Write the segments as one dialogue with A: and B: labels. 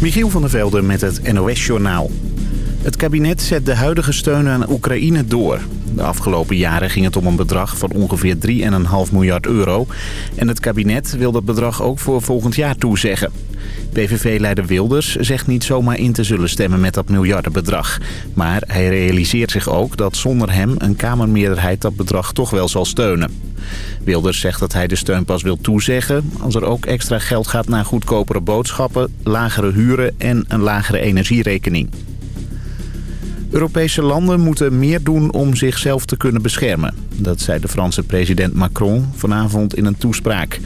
A: Michiel van der Velde met het NOS-journaal. Het kabinet zet de huidige steun aan Oekraïne door. De afgelopen jaren ging het om een bedrag van ongeveer 3,5 miljard euro. En het kabinet wil dat bedrag ook voor volgend jaar toezeggen. PVV-leider Wilders zegt niet zomaar in te zullen stemmen met dat miljardenbedrag. Maar hij realiseert zich ook dat zonder hem een Kamermeerderheid dat bedrag toch wel zal steunen. Wilders zegt dat hij de steun pas wil toezeggen als er ook extra geld gaat naar goedkopere boodschappen, lagere huren en een lagere energierekening. Europese landen moeten meer doen om zichzelf te kunnen beschermen. Dat zei de Franse president Macron vanavond in een toespraak.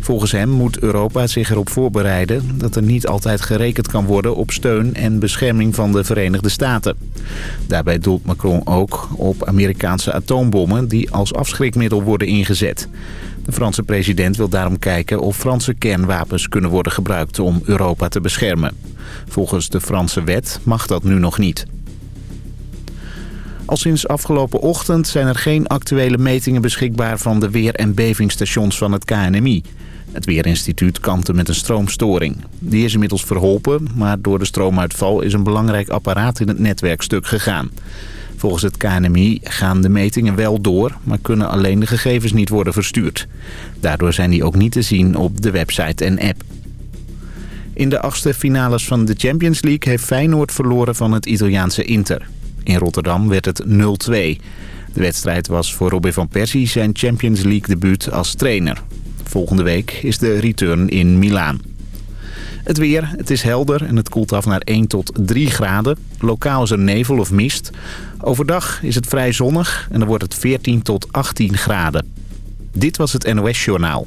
A: Volgens hem moet Europa zich erop voorbereiden dat er niet altijd gerekend kan worden op steun en bescherming van de Verenigde Staten. Daarbij doelt Macron ook op Amerikaanse atoombommen die als afschrikmiddel worden ingezet. De Franse president wil daarom kijken of Franse kernwapens kunnen worden gebruikt om Europa te beschermen. Volgens de Franse wet mag dat nu nog niet. Al sinds afgelopen ochtend zijn er geen actuele metingen beschikbaar van de weer- en bevingsstations van het KNMI. Het Weerinstituut kampte met een stroomstoring. Die is inmiddels verholpen, maar door de stroomuitval is een belangrijk apparaat in het netwerk stuk gegaan. Volgens het KNMI gaan de metingen wel door, maar kunnen alleen de gegevens niet worden verstuurd. Daardoor zijn die ook niet te zien op de website en app. In de achtste finales van de Champions League heeft Feyenoord verloren van het Italiaanse Inter. In Rotterdam werd het 0-2. De wedstrijd was voor Robin van Persie zijn Champions League debuut als trainer. Volgende week is de return in Milaan. Het weer, het is helder en het koelt af naar 1 tot 3 graden. Lokaal is er nevel of mist. Overdag is het vrij zonnig en dan wordt het 14 tot 18 graden. Dit was het NOS Journaal.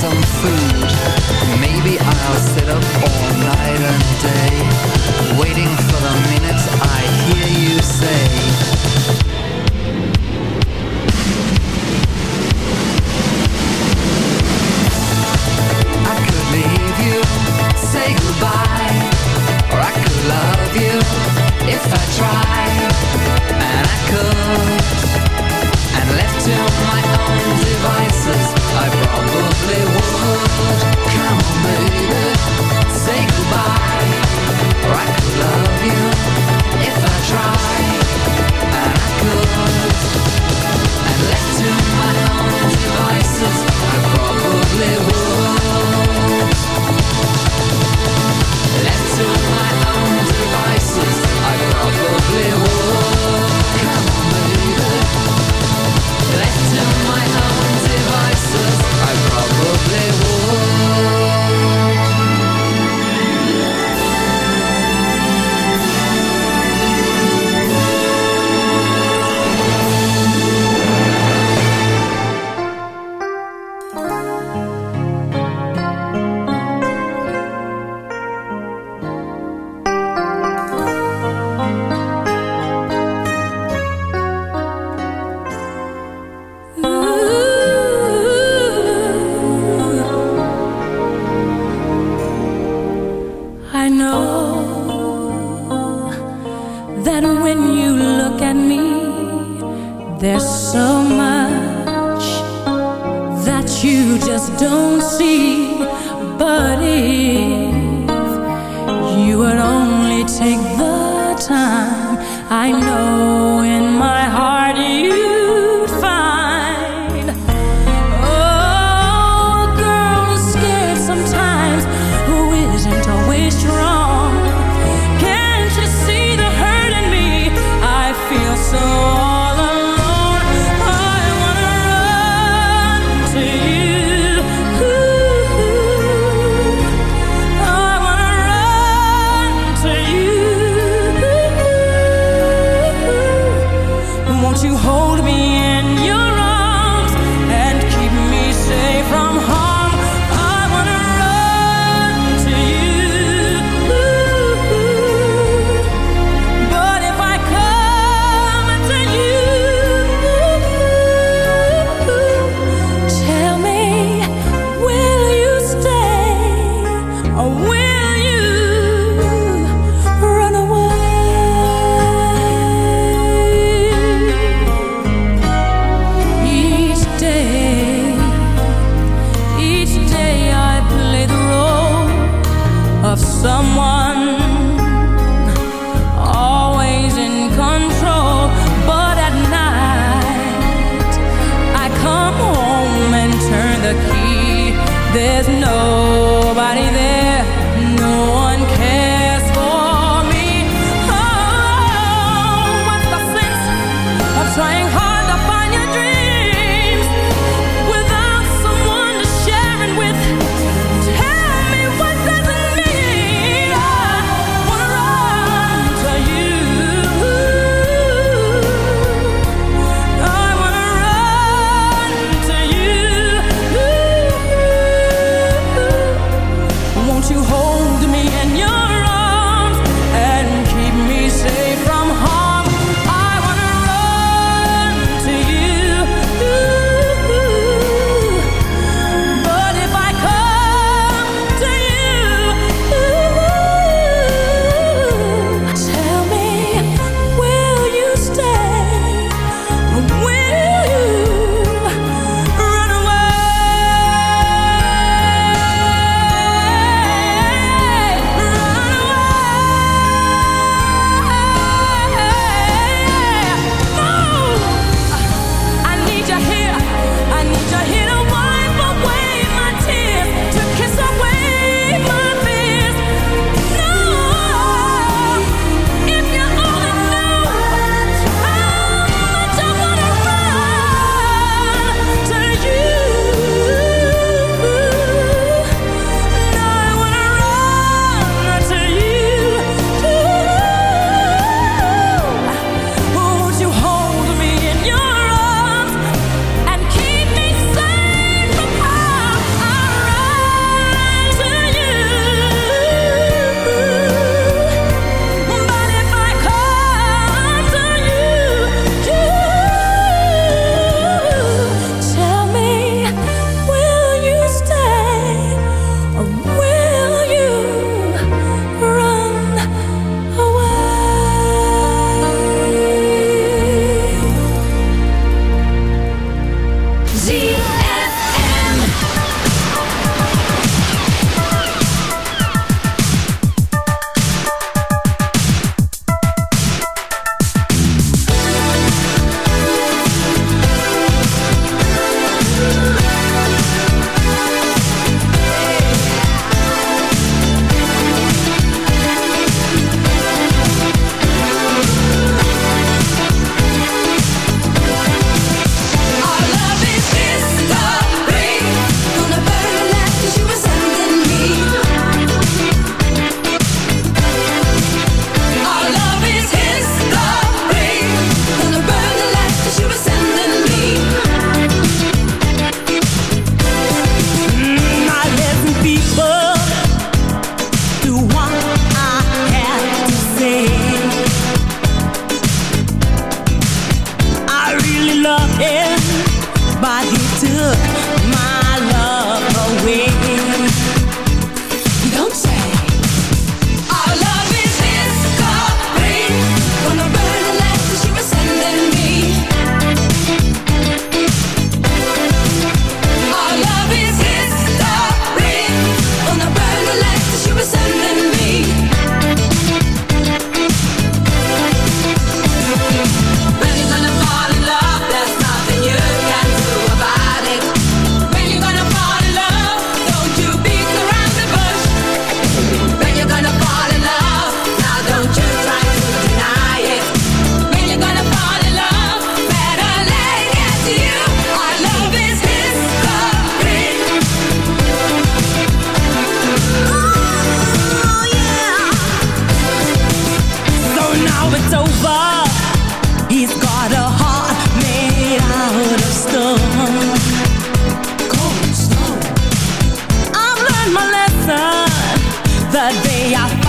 B: some food. Maybe I'll sit up all night and day Waiting for the meal. I know my lesson. The day I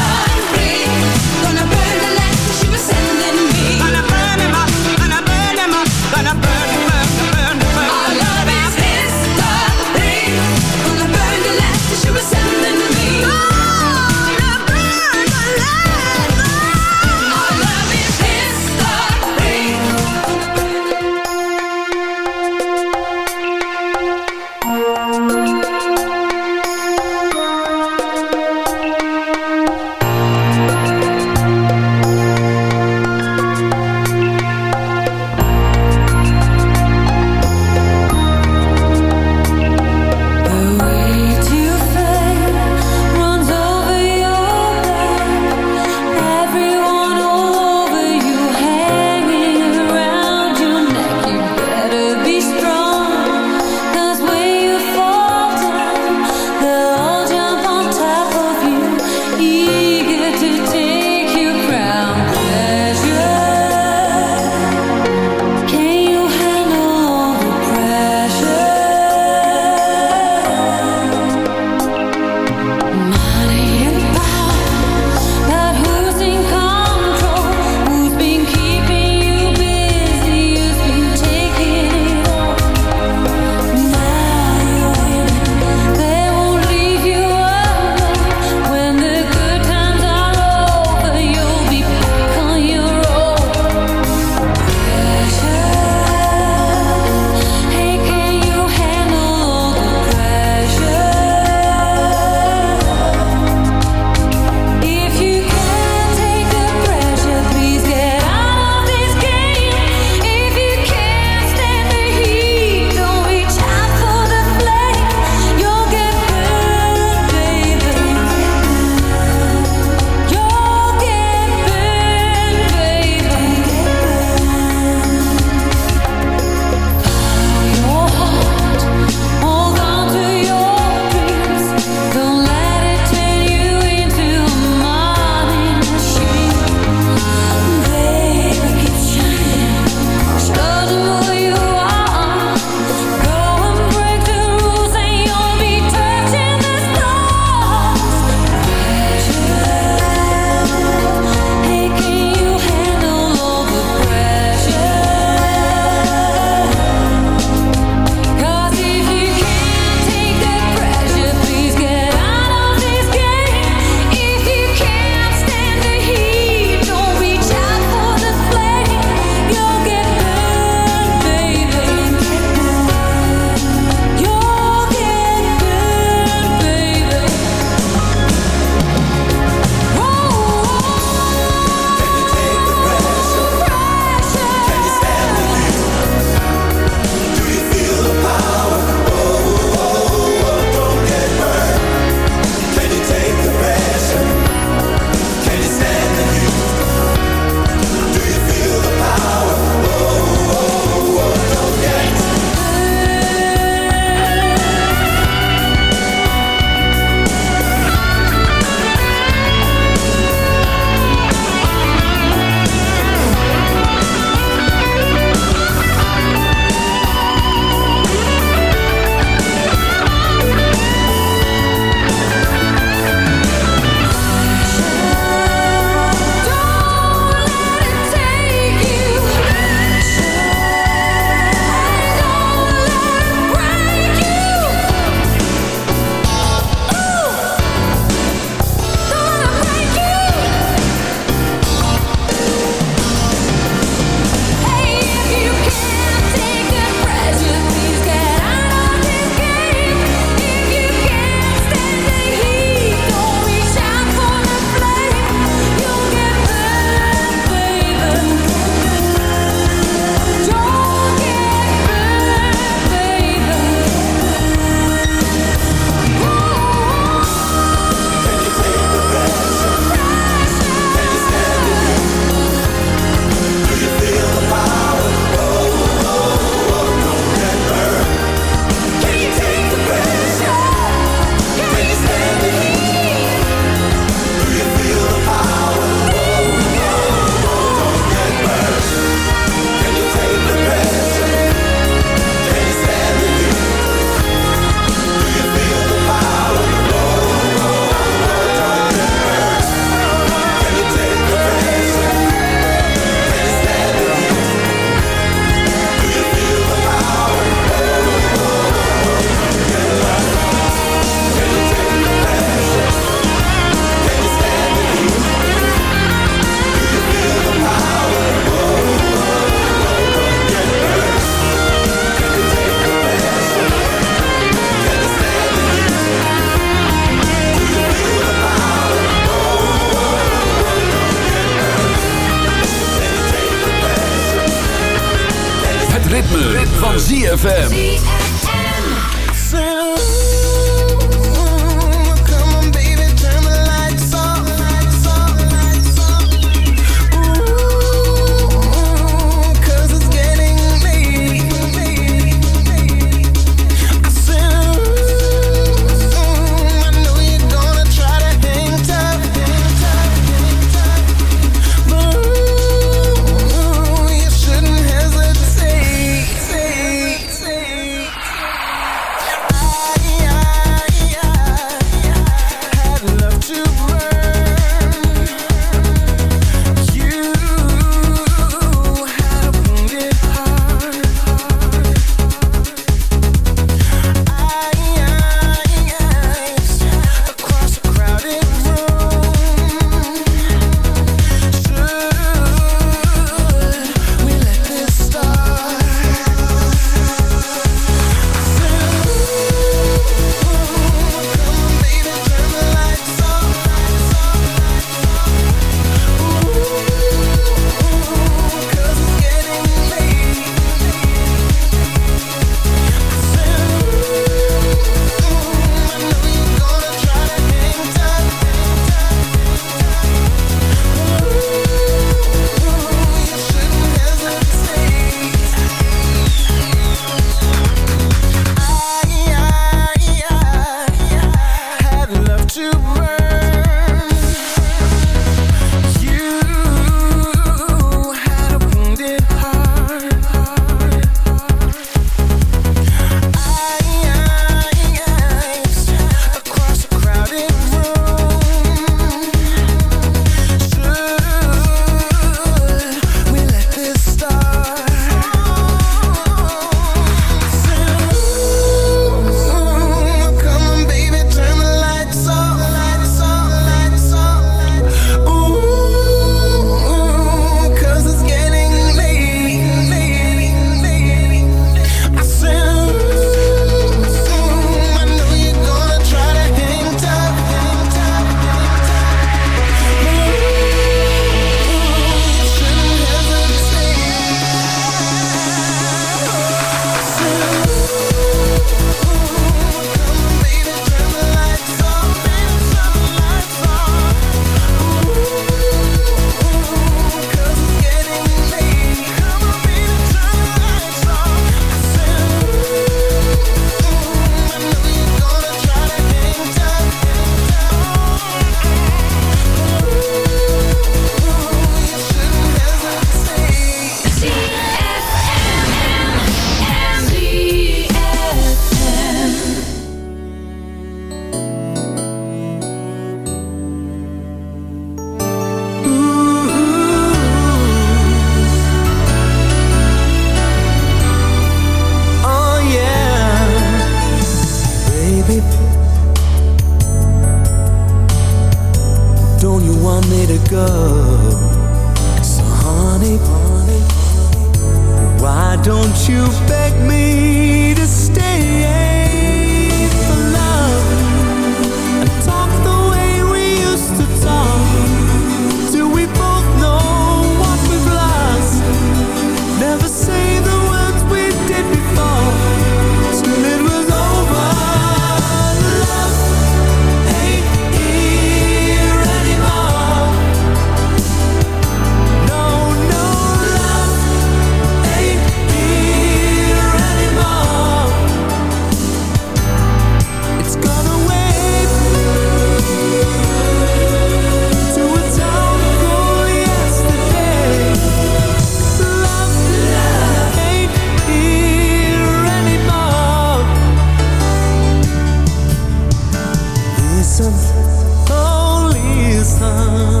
B: sun.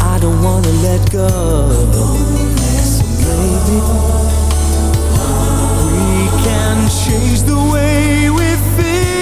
B: I
C: don't wanna let go. So maybe we can change the way we feel.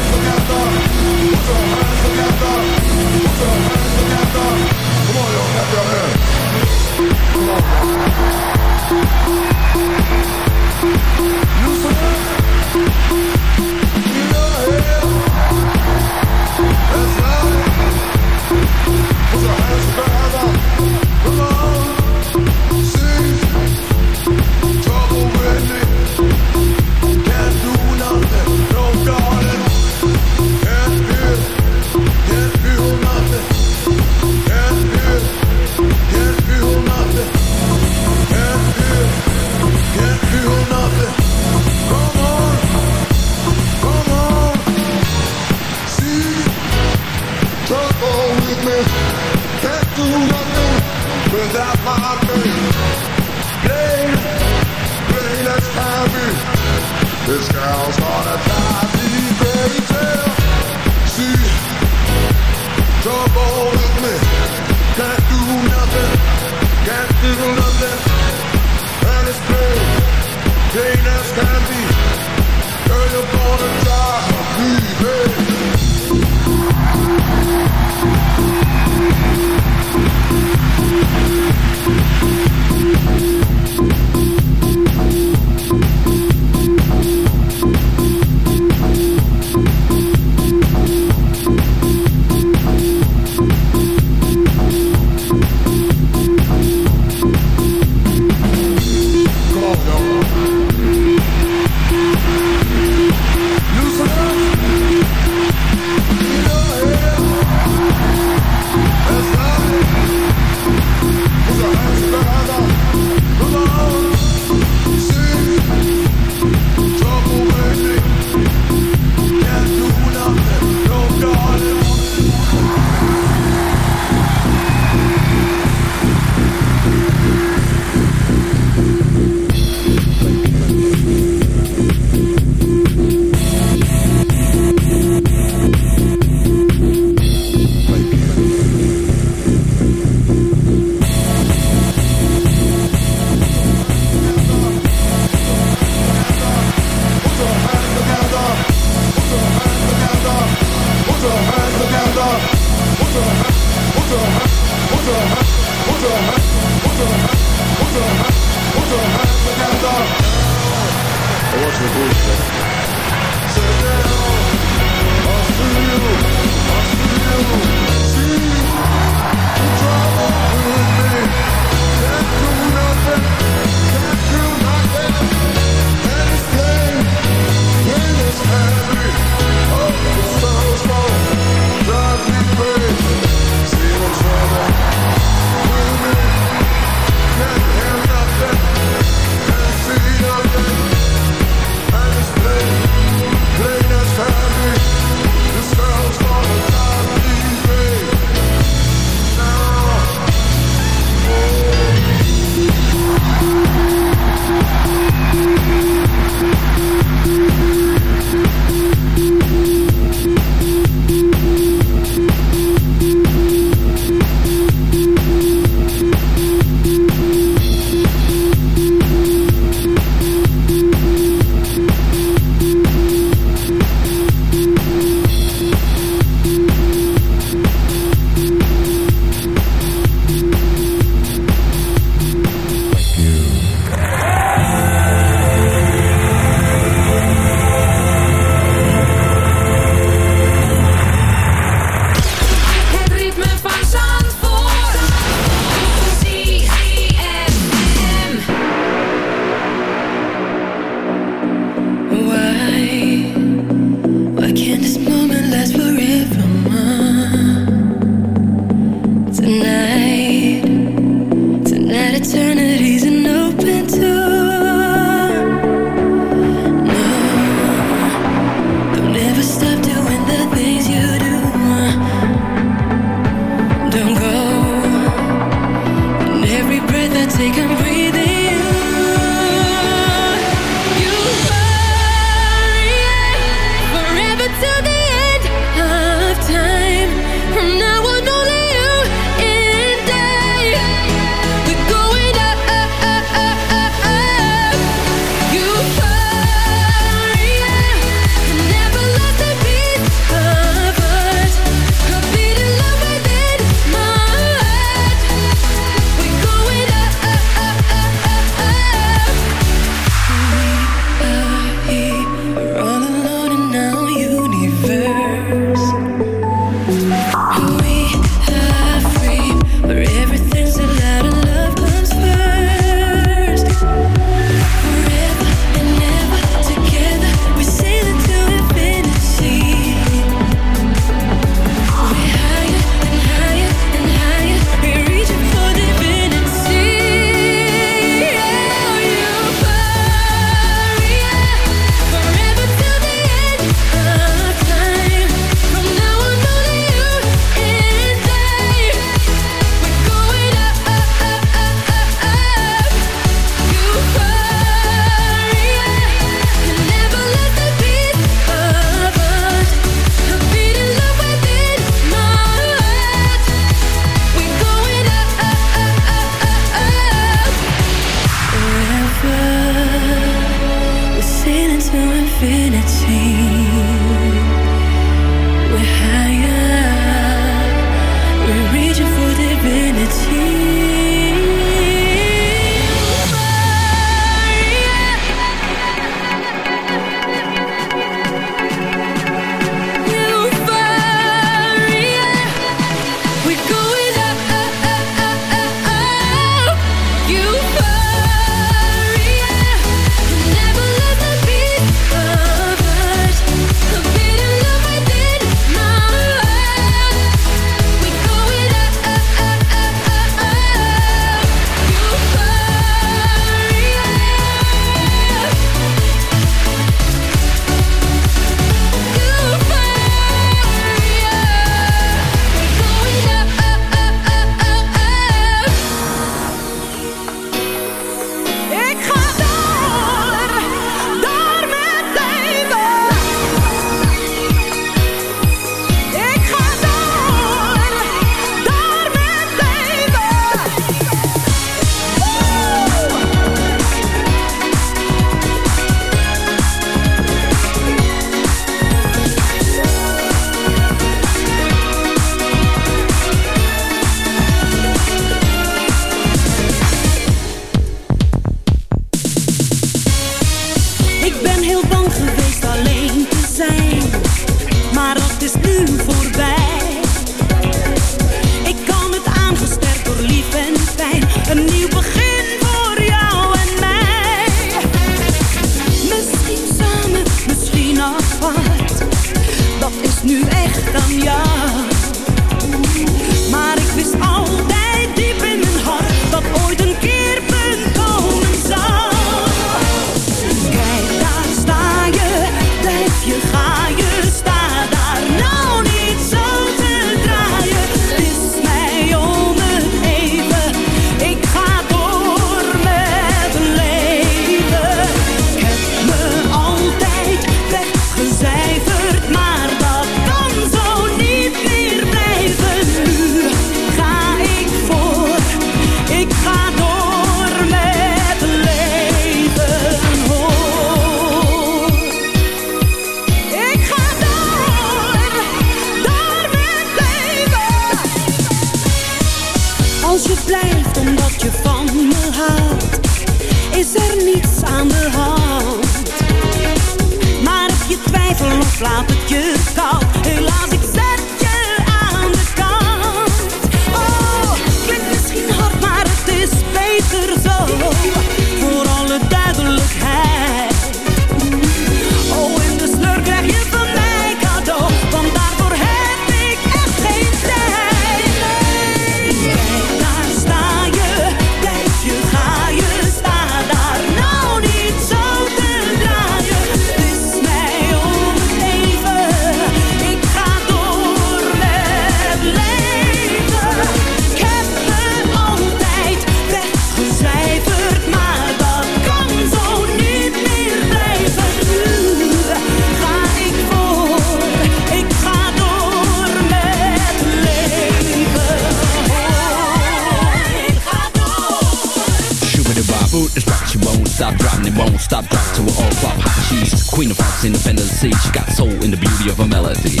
C: Queen of Hearts, Independent Sea. She got soul in the beauty of
D: a melody.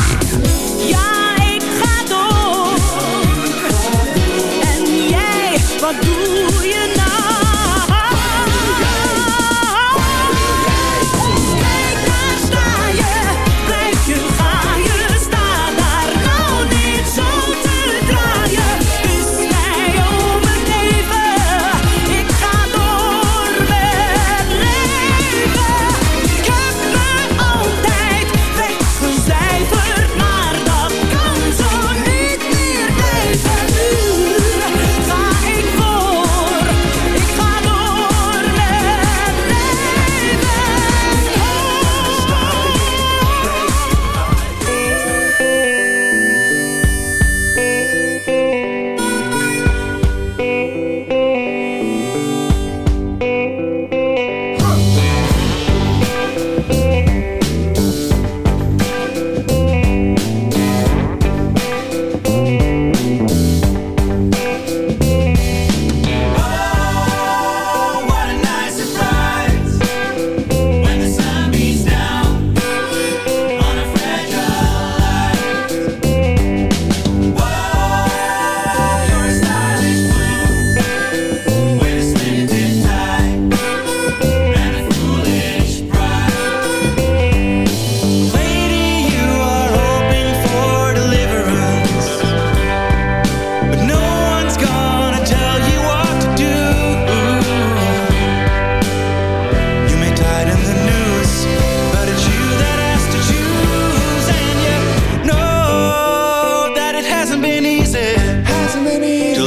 E: Ja, ik ga door. En jij, wat doe je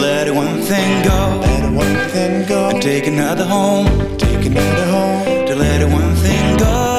E: let
C: one
F: thing go. Let one thing go. Take another home.
G: Take another home. To let one thing go.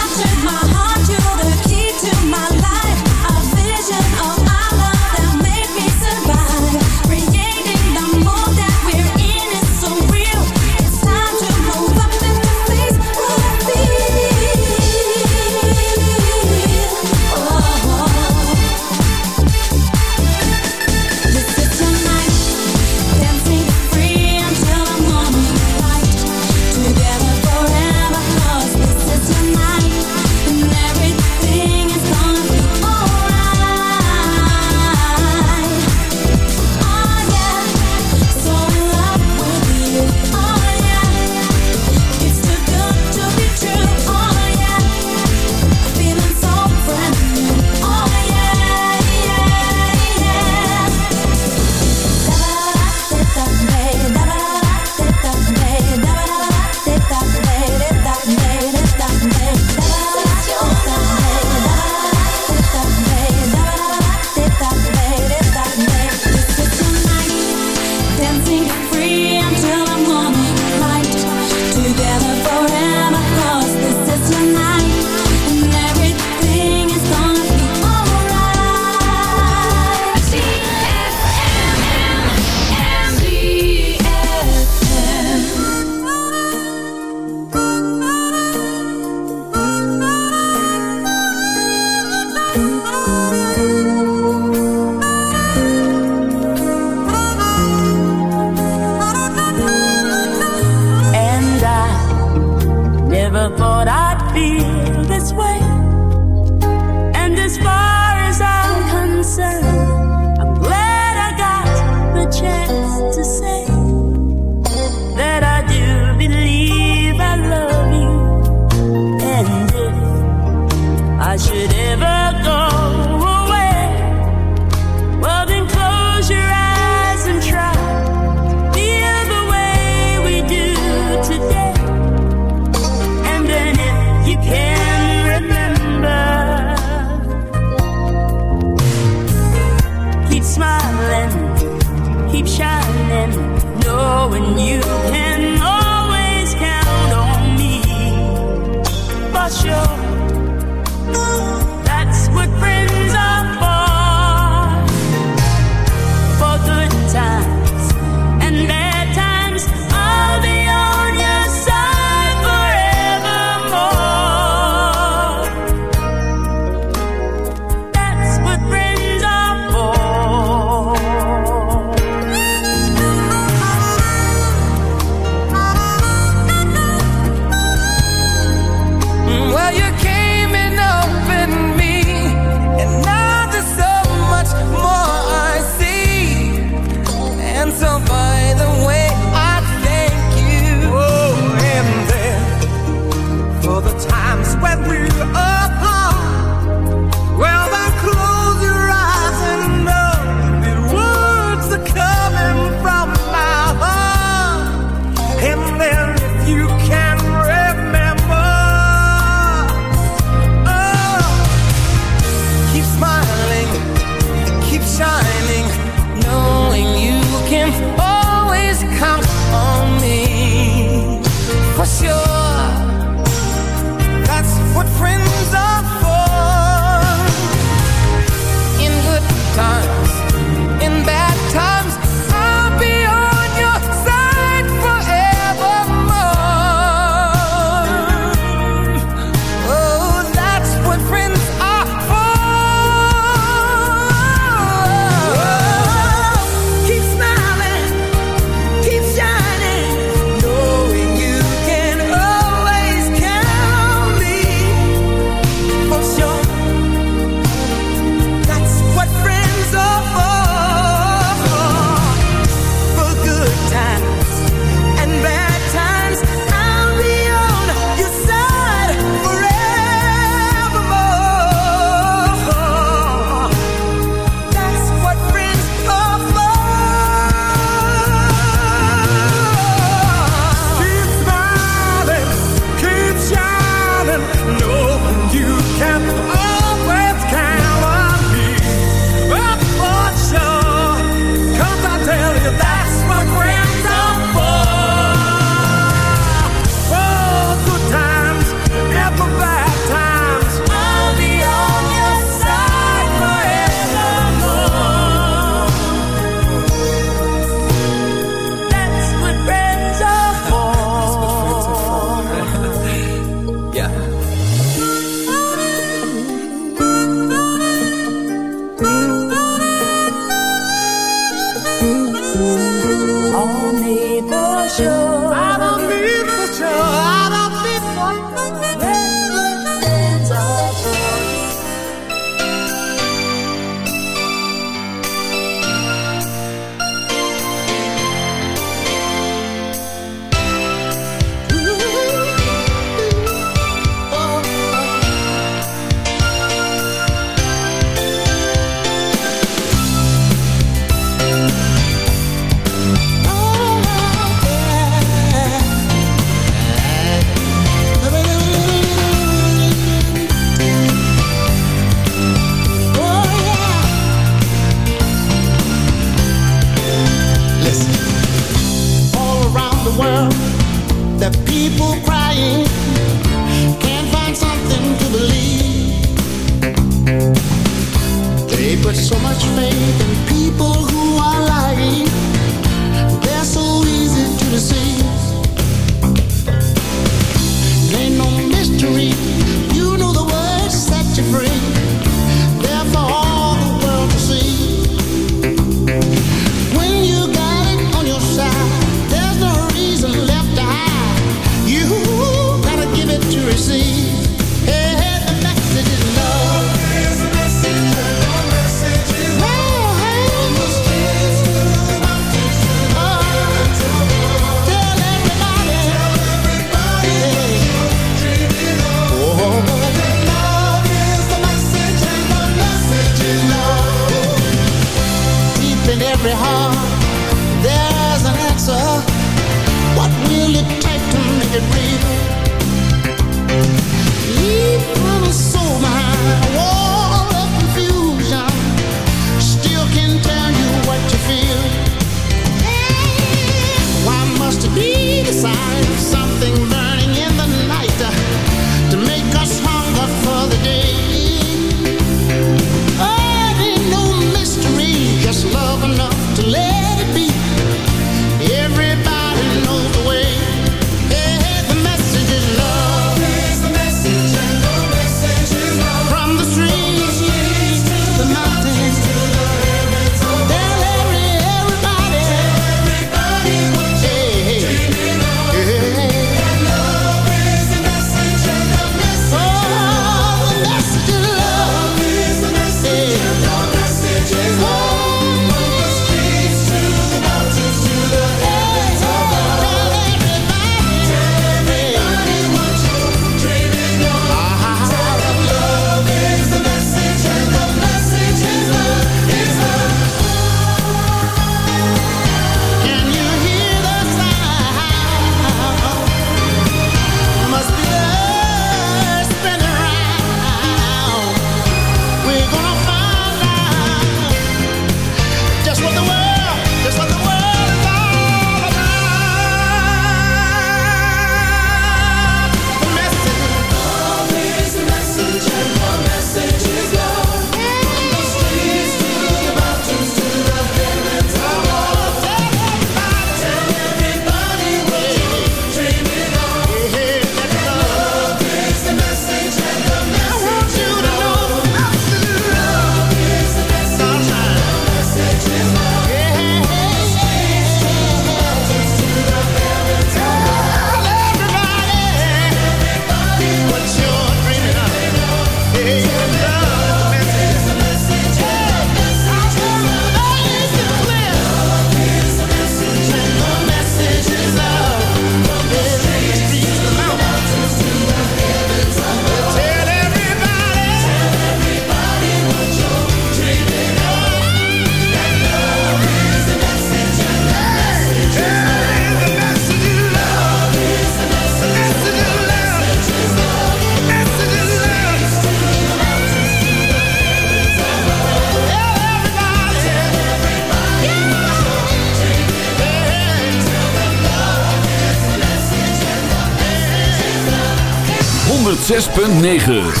G: .9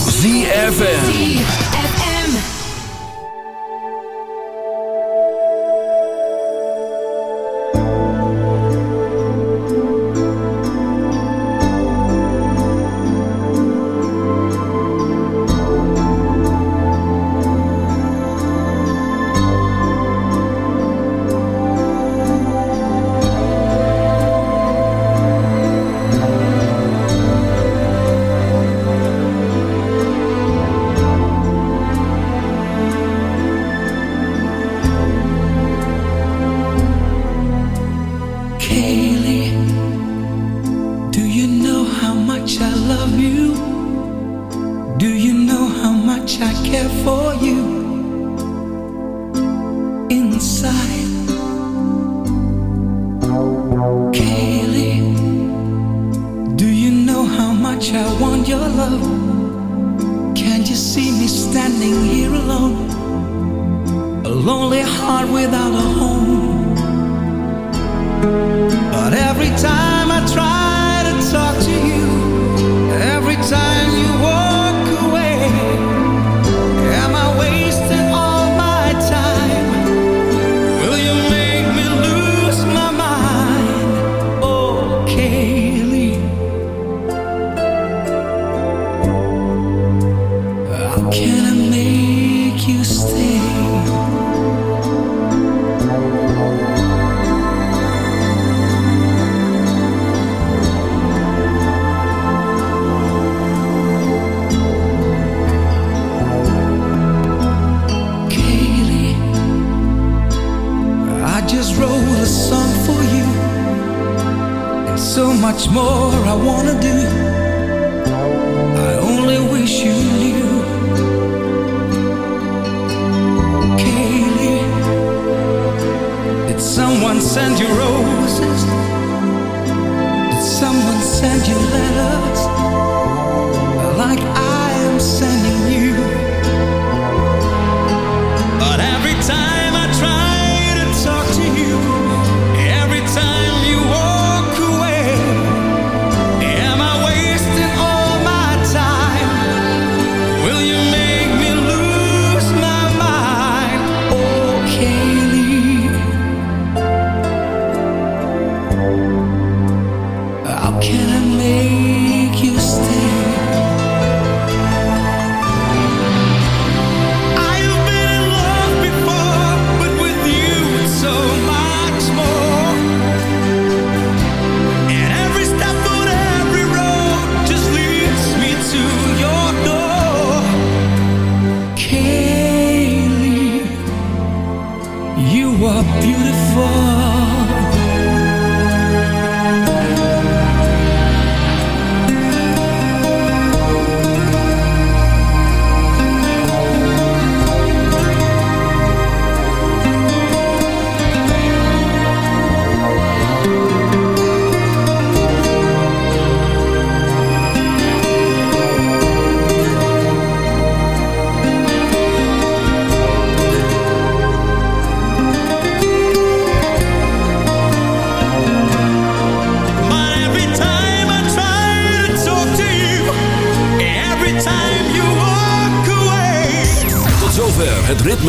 G: send you letters. Like I am sending